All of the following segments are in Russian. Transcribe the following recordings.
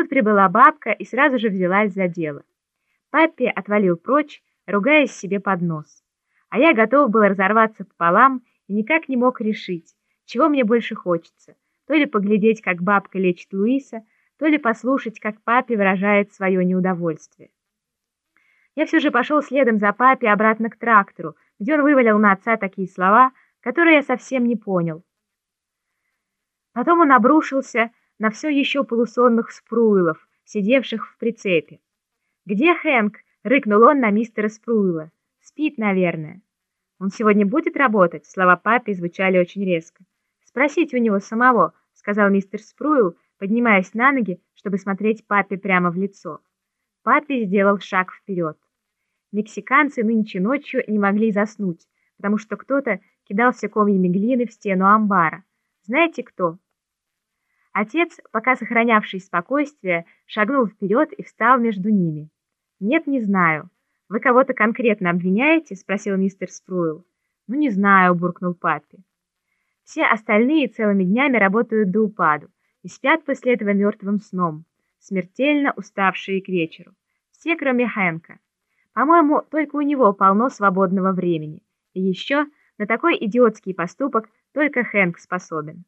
Тут прибыла бабка и сразу же взялась за дело. Папе отвалил прочь, ругаясь себе под нос. А я готов был разорваться пополам и никак не мог решить, чего мне больше хочется. То ли поглядеть, как бабка лечит Луиса, то ли послушать, как папе выражает свое неудовольствие. Я все же пошел следом за папе обратно к трактору, где он вывалил на отца такие слова, которые я совсем не понял. Потом он обрушился на все еще полусонных спруилов, сидевших в прицепе. «Где Хэнк?» — рыкнул он на мистера Спруила. «Спит, наверное». «Он сегодня будет работать?» Слова папе звучали очень резко. «Спросите у него самого», — сказал мистер Спруил, поднимаясь на ноги, чтобы смотреть папе прямо в лицо. Папе сделал шаг вперед. Мексиканцы нынче ночью не могли заснуть, потому что кто-то кидался комьями глины в стену амбара. Знаете кто? Отец, пока сохранявший спокойствие, шагнул вперед и встал между ними. «Нет, не знаю. Вы кого-то конкретно обвиняете?» — спросил мистер Спруил. «Ну, не знаю», — буркнул папе. Все остальные целыми днями работают до упаду и спят после этого мертвым сном, смертельно уставшие к вечеру. Все, кроме Хэнка. По-моему, только у него полно свободного времени. И еще на такой идиотский поступок только Хэнк способен.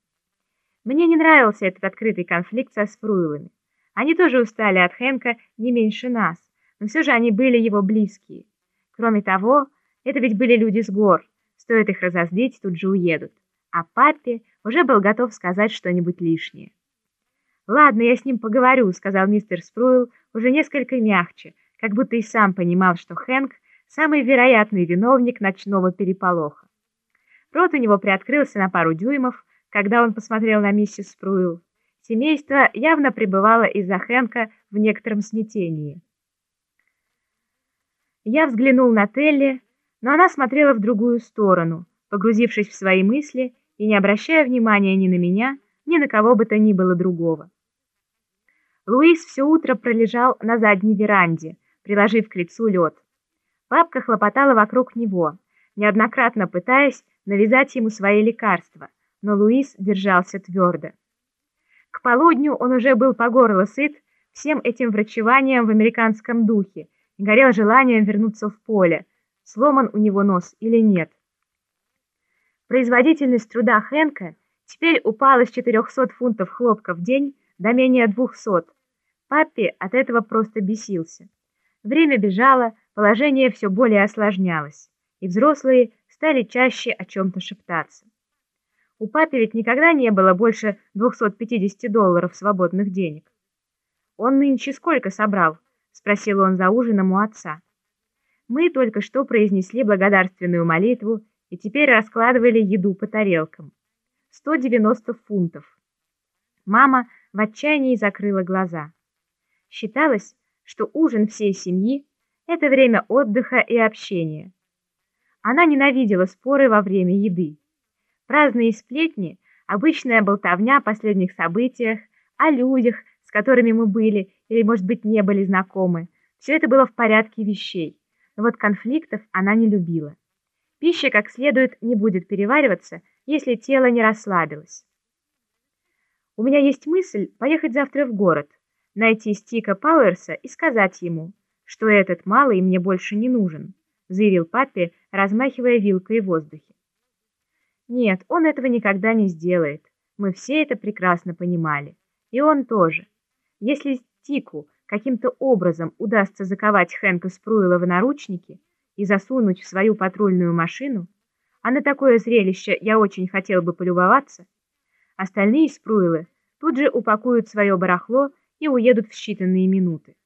Мне не нравился этот открытый конфликт со Спруилами. Они тоже устали от Хэнка не меньше нас, но все же они были его близкие. Кроме того, это ведь были люди с гор, стоит их разозлить, тут же уедут. А папе уже был готов сказать что-нибудь лишнее. «Ладно, я с ним поговорю», — сказал мистер Спруил уже несколько мягче, как будто и сам понимал, что Хэнк – самый вероятный виновник ночного переполоха. Рот у него приоткрылся на пару дюймов, когда он посмотрел на миссис Спруил. Семейство явно пребывало из-за Хэнка в некотором смятении. Я взглянул на Телли, но она смотрела в другую сторону, погрузившись в свои мысли и не обращая внимания ни на меня, ни на кого бы то ни было другого. Луис все утро пролежал на задней веранде, приложив к лицу лед. Бабка хлопотала вокруг него, неоднократно пытаясь навязать ему свои лекарства, но Луис держался твердо. К полудню он уже был по горло сыт всем этим врачеванием в американском духе и горел желанием вернуться в поле, сломан у него нос или нет. Производительность труда Хэнка теперь упала с 400 фунтов хлопка в день до менее 200. Паппи от этого просто бесился. Время бежало, положение все более осложнялось, и взрослые стали чаще о чем-то шептаться. У папы ведь никогда не было больше 250 долларов свободных денег. «Он нынче сколько собрал?» — спросил он за ужином у отца. Мы только что произнесли благодарственную молитву и теперь раскладывали еду по тарелкам. 190 фунтов. Мама в отчаянии закрыла глаза. Считалось, что ужин всей семьи – это время отдыха и общения. Она ненавидела споры во время еды. Праздные сплетни, обычная болтовня о последних событиях, о людях, с которыми мы были или, может быть, не были знакомы, все это было в порядке вещей. Но вот конфликтов она не любила. Пища как следует не будет перевариваться, если тело не расслабилось. У меня есть мысль поехать завтра в город – найти Стика Пауэрса и сказать ему, что этот малый мне больше не нужен, заявил папе, размахивая вилкой в воздухе. Нет, он этого никогда не сделает. Мы все это прекрасно понимали. И он тоже. Если Стику каким-то образом удастся заковать Хэнка Спруила в наручники и засунуть в свою патрульную машину, а на такое зрелище я очень хотел бы полюбоваться, остальные Спруилы тут же упакуют свое барахло и уедут в считанные минуты.